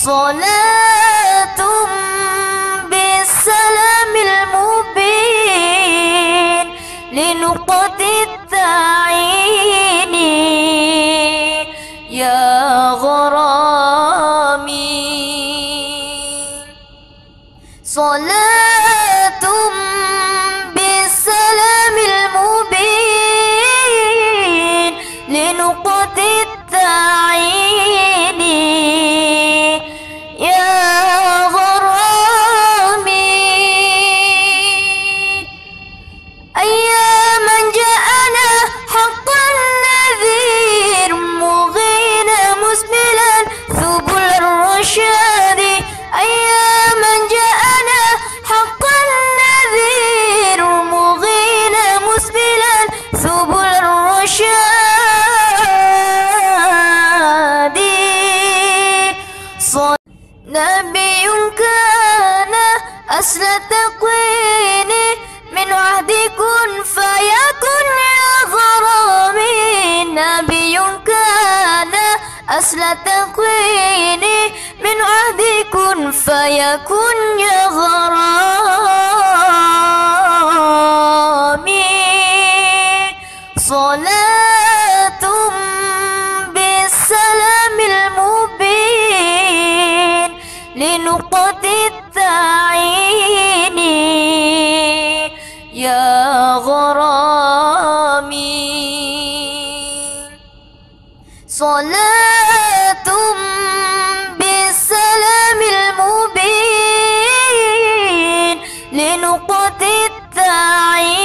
صلاة بالسلام المبين لنقطة التعيين. يا غرامي. صلاة بالسلام المبين لنقطة التعيين. نبي كان أصل تقوين من عهد كن فيكن يا غرامي نبي كان أصل تقوين من عهد كن فيكن يا غرامي صلاة لنقض التعين يا غرامي. صلاة بالسلام المبين لنقض التعين